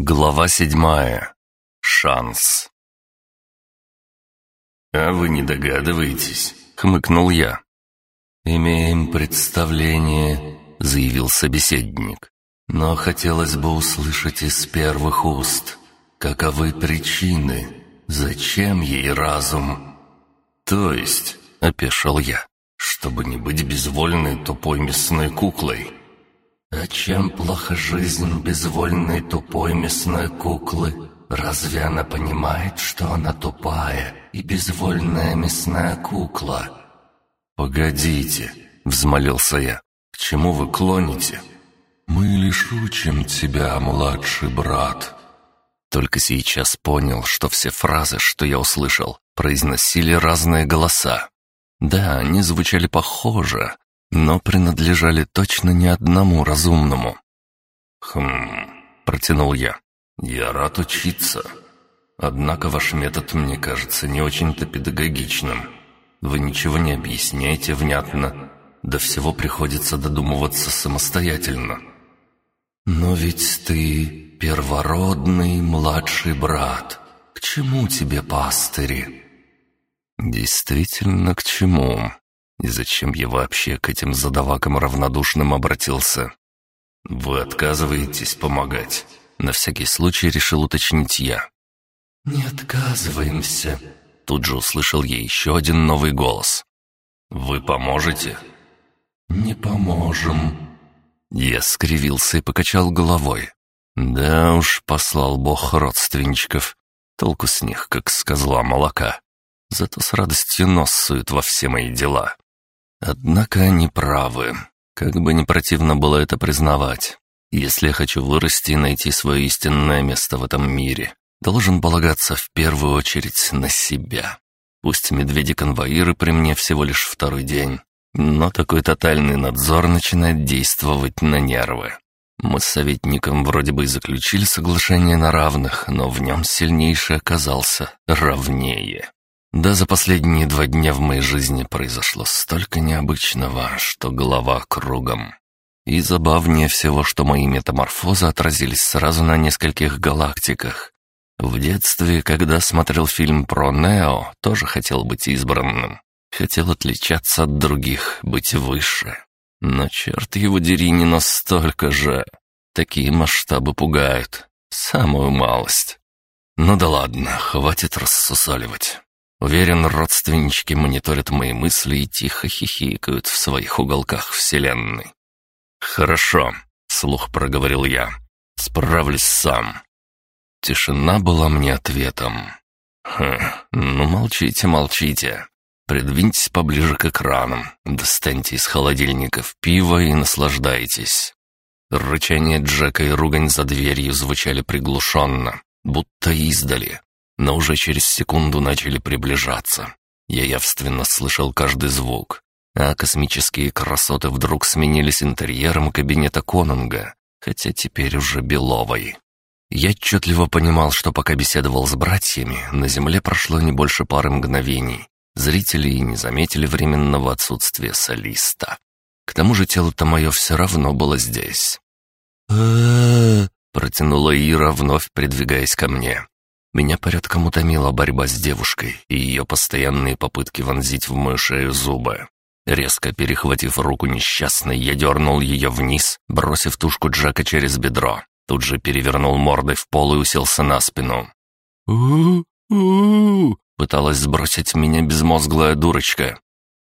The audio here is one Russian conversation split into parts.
Глава седьмая. Шанс. «А вы не догадываетесь?» — хмыкнул я. «Имеем представление», — заявил собеседник. «Но хотелось бы услышать из первых уст, каковы причины, зачем ей разум?» «То есть», — опешил я, — «чтобы не быть безвольной тупой мясной куклой, а чем плохо жизнь безвольной тупой мясной куклы? Разве она понимает, что она тупая и безвольная мясная кукла? «Погодите», — взмолился я, — «к чему вы клоните?» «Мы лишь учим тебя, младший брат». Только сейчас понял, что все фразы, что я услышал, произносили разные голоса. Да, они звучали похоже, но принадлежали точно не одному разумному. «Хм...» — протянул я. «Я рад учиться. Однако ваш метод мне кажется не очень-то педагогичным. Вы ничего не объясняете внятно. До всего приходится додумываться самостоятельно». «Но ведь ты первородный младший брат. К чему тебе пастыри?» «Действительно, к чему?» И зачем я вообще к этим задавакам равнодушным обратился? Вы отказываетесь помогать. На всякий случай решил уточнить я. «Не отказываемся», — тут же услышал я еще один новый голос. «Вы поможете?» «Не поможем». Я скривился и покачал головой. Да уж, послал бог родственничков. Толку с них, как с козла молока. Зато с радостью нос сует во все мои дела. Однако они правы. Как бы не противно было это признавать. Если я хочу вырасти и найти свое истинное место в этом мире, должен полагаться в первую очередь на себя. Пусть медведи-конвоиры при мне всего лишь второй день, но такой тотальный надзор начинает действовать на нервы. Мы с советником вроде бы и заключили соглашение на равных, но в нем сильнейший оказался равнее. Да за последние два дня в моей жизни произошло столько необычного, что голова кругом. И забавнее всего, что мои метаморфозы отразились сразу на нескольких галактиках. В детстве, когда смотрел фильм про Нео, тоже хотел быть избранным. Хотел отличаться от других, быть выше. Но черт его дери не настолько же. Такие масштабы пугают. Самую малость. Ну да ладно, хватит рассусоливать. Уверен, родственнички мониторят мои мысли и тихо хихикают в своих уголках вселенной. «Хорошо», — слух проговорил я. «Справлюсь сам». Тишина была мне ответом. «Хм, ну молчите, молчите. Придвиньтесь поближе к экранам, достаньте из холодильников пиво и наслаждайтесь». Рычание Джека и ругань за дверью звучали приглушенно, будто издали, но уже через секунду начали приближаться. Я явственно слышал каждый звук, а космические красоты вдруг сменились интерьером кабинета Конунга, хотя теперь уже Беловой. Я отчетливо понимал, что пока беседовал с братьями, на Земле прошло не больше пары мгновений. Зрители и не заметили временного отсутствия солиста. К тому же тело-то мое все равно было здесь. протянула Ира, вновь придвигаясь ко мне. Меня порядком утомила борьба с девушкой и ее постоянные попытки вонзить в мою шею зубы. Резко перехватив руку несчастной, я дернул ее вниз, бросив тушку Джека через бедро. Тут же перевернул мордой в пол и уселся на спину. у у пыталась сбросить меня безмозглая дурочка.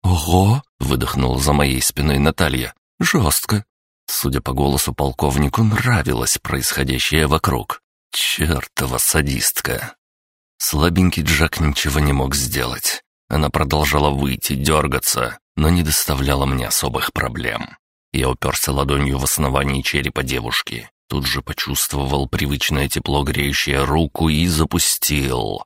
«Ого!» — выдохнула за моей спиной Наталья. «Жестко!» Судя по голосу, полковнику нравилось происходящее вокруг. Чертова садистка. Слабенький Джек ничего не мог сделать. Она продолжала выйти, дергаться, но не доставляла мне особых проблем. Я уперся ладонью в основании черепа девушки. Тут же почувствовал привычное тепло, греющее руку, и запустил.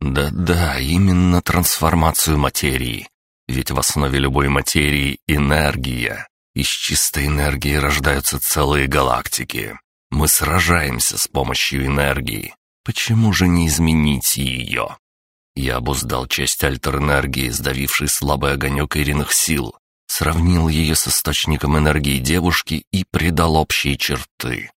Да-да, именно трансформацию материи. Ведь в основе любой материи энергия. Из чистой энергии рождаются целые галактики. Мы сражаемся с помощью энергии. Почему же не изменить ее? Я обуздал часть альтерэнергии, сдавившей слабый огонек Ириных сил, сравнил ее с источником энергии девушки и придал общие черты.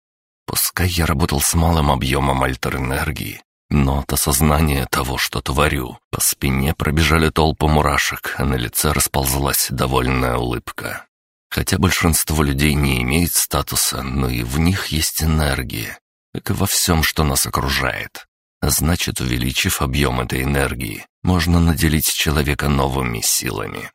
Пускай я работал с малым объемом альтерэнергии, но от осознания того, что творю, по спине пробежали толпы мурашек, а на лице расползлась довольная улыбка. Хотя большинство людей не имеет статуса, но и в них есть энергия, как и во всем, что нас окружает. Значит, увеличив объем этой энергии, можно наделить человека новыми силами.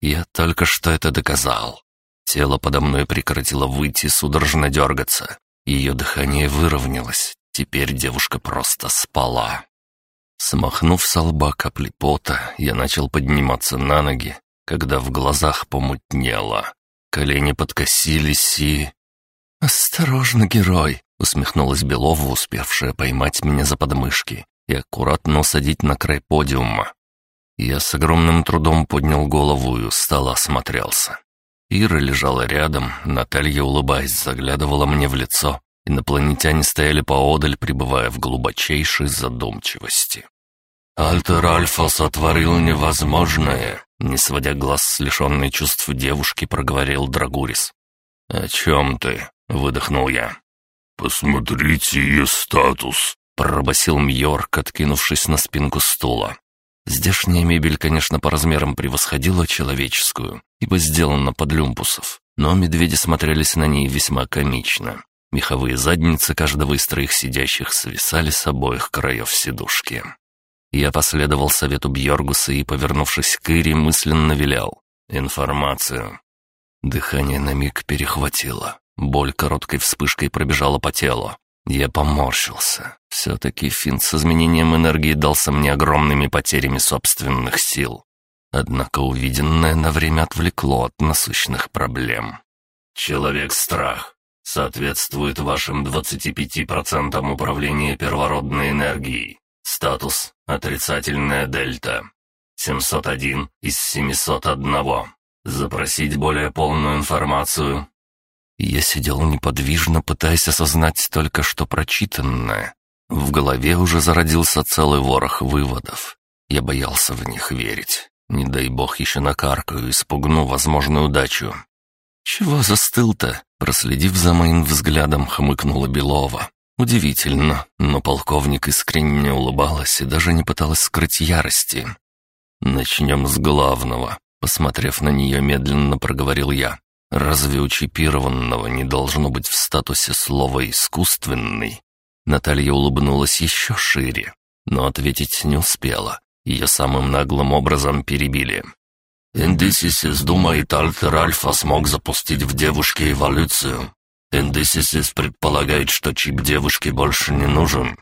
Я только что это доказал. Тело подо мной прекратило выйти судорожно дергаться. Ее дыхание выровнялось. Теперь девушка просто спала. Смахнув со лба капли пота, я начал подниматься на ноги, когда в глазах помутнело. Колени подкосились и... «Осторожно, герой!» — усмехнулась Белова, успевшая поймать меня за подмышки и аккуратно усадить на край подиума. Я с огромным трудом поднял голову и устало осмотрелся. Ира лежала рядом, Наталья, улыбаясь, заглядывала мне в лицо. Инопланетяне стояли поодаль, пребывая в глубочайшей задумчивости. «Альтер Альфа сотворил невозможное», не сводя глаз с лишенной чувств девушки, проговорил Драгурис. «О чем ты?» — выдохнул я. «Посмотрите ее статус», — пробасил Мьорк, откинувшись на спинку стула. Здешняя мебель, конечно, по размерам превосходила человеческую, ибо сделана под люмпусов, но медведи смотрелись на ней весьма комично. Меховые задницы каждого из троих сидящих свисали с обоих краев сидушки. Я последовал совету Бьоргуса и, повернувшись к Ире, мысленно вилял. «Информацию». Дыхание на миг перехватило. Боль короткой вспышкой пробежала по телу. Я поморщился. Все-таки финт с изменением энергии дался мне огромными потерями собственных сил. Однако увиденное на время отвлекло от насущных проблем. «Человек-страх соответствует вашим 25% управления первородной энергией. Статус Отрицательная дельта. 701 из 701. Запросить более полную информацию. Я сидел неподвижно, пытаясь осознать только что прочитанное. В голове уже зародился целый ворох выводов. Я боялся в них верить. Не дай бог еще накаркаю и спугну возможную удачу. «Чего застыл-то?» Проследив за моим взглядом, хмыкнула Белова. Удивительно, но полковник искренне улыбалась и даже не пыталась скрыть ярости. «Начнем с главного», — посмотрев на нее, медленно проговорил я. «Разве у чипированного не должно быть в статусе слова «искусственный»?» Наталья улыбнулась еще шире, но ответить не успела. Ее самым наглым образом перебили. «Индисис из Дума и Тальтер Альфа смог запустить в девушке эволюцию. НДСС предполагает, что чип девушки больше не нужен».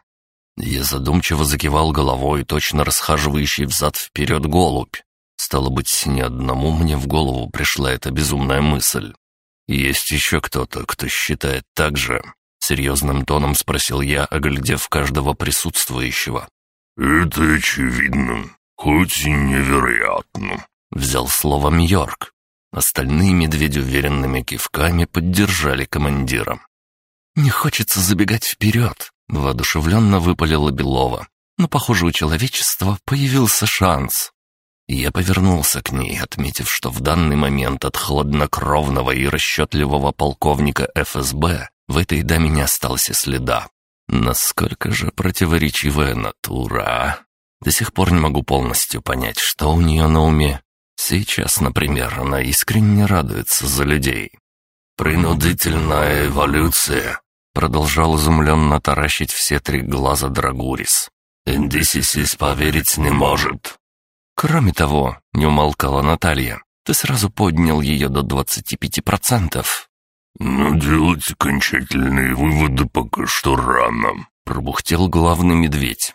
Я задумчиво закивал головой, точно расхаживающий взад-вперед голубь. Стало быть, ни одному мне в голову пришла эта безумная мысль. «Есть еще кто-то, кто считает так же?» — серьезным тоном спросил я, оглядев каждого присутствующего. «Это очевидно, хоть и невероятно», — взял слово Мьорк. Остальные медведи уверенными кивками поддержали командира. «Не хочется забегать вперед», — воодушевленно выпалила Белова. «Но, похоже, у человечества появился шанс». Я повернулся к ней, отметив, что в данный момент от хладнокровного и расчетливого полковника ФСБ в этой даме не осталось и следа. Насколько же противоречивая натура. До сих пор не могу полностью понять, что у нее на уме, Сейчас, например, она искренне радуется за людей. «Принудительная эволюция», — продолжал изумленно таращить все три глаза Драгурис. «Индисисис поверить не может». «Кроме того», — не умолкала Наталья, — «ты сразу поднял ее до 25%. «Но делать окончательные выводы пока что рано», — пробухтел главный медведь.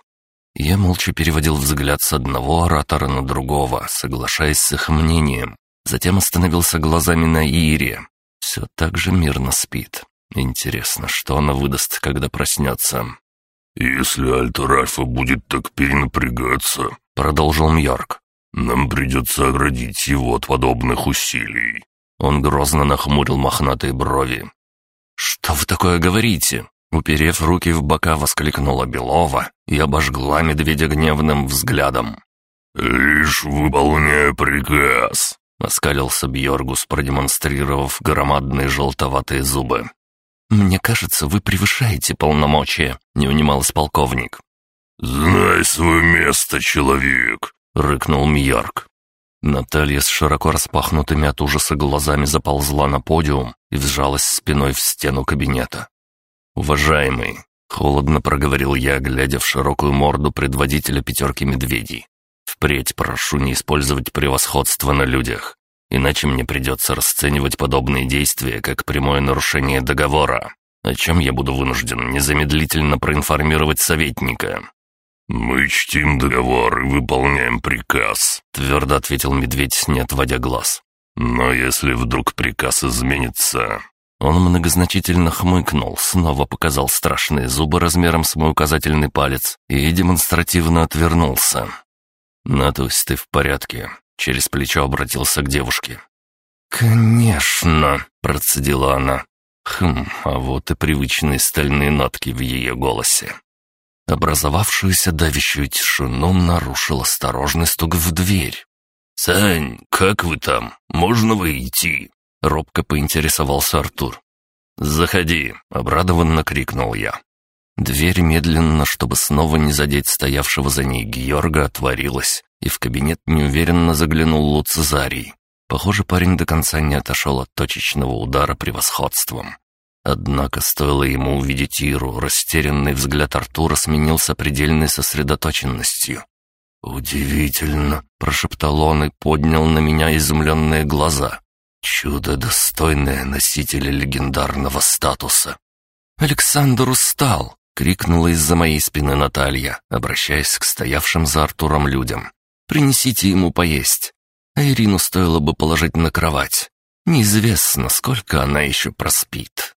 Я молча переводил взгляд с одного оратора на другого, соглашаясь с их мнением. Затем остановился глазами на Ире. Все так же мирно спит. Интересно, что она выдаст, когда проснется. «Если Альта Ральфа будет так перенапрягаться», — продолжил Мьорк, — «нам придется оградить его от подобных усилий». Он грозно нахмурил мохнатые брови. «Что вы такое говорите?» Уперев руки в бока, воскликнула Белова и обожгла медведя гневным взглядом. «Лишь выполняя приказ», — оскалился Бьоргус, продемонстрировав громадные желтоватые зубы. «Мне кажется, вы превышаете полномочия», — не унимался полковник. «Знай свое место, человек», — рыкнул Мьорк. Наталья с широко распахнутыми от ужаса глазами заползла на подиум и вжалась спиной в стену кабинета. «Уважаемый», — холодно проговорил я, глядя в широкую морду предводителя пятерки медведей, «впредь прошу не использовать превосходство на людях, иначе мне придется расценивать подобные действия как прямое нарушение договора, о чем я буду вынужден незамедлительно проинформировать советника». «Мы чтим договор и выполняем приказ», — твердо ответил медведь, не отводя глаз. «Но если вдруг приказ изменится, он многозначительно хмыкнул, снова показал страшные зубы размером с мой указательный палец и демонстративно отвернулся. «Натусь, ты в порядке?» — через плечо обратился к девушке. «Конечно!» — процедила она. Хм, а вот и привычные стальные нотки в ее голосе. Образовавшуюся давящую тишину нарушил осторожный стук в дверь. «Сань, как вы там? Можно выйти?» — робко поинтересовался Артур. «Заходи!» — обрадованно крикнул я. Дверь медленно, чтобы снова не задеть стоявшего за ней Георга, отворилась, и в кабинет неуверенно заглянул Луцезарий. Похоже, парень до конца не отошел от точечного удара превосходством. Однако стоило ему увидеть Иру, растерянный взгляд Артура сменился предельной сосредоточенностью. «Удивительно!» — прошептал он и поднял на меня изумленные глаза. Чудо, достойное носителя легендарного статуса. «Александр устал!» — крикнула из-за моей спины Наталья, обращаясь к стоявшим за Артуром людям. «Принесите ему поесть!» А Ирину стоило бы положить на кровать. Неизвестно, сколько она еще проспит.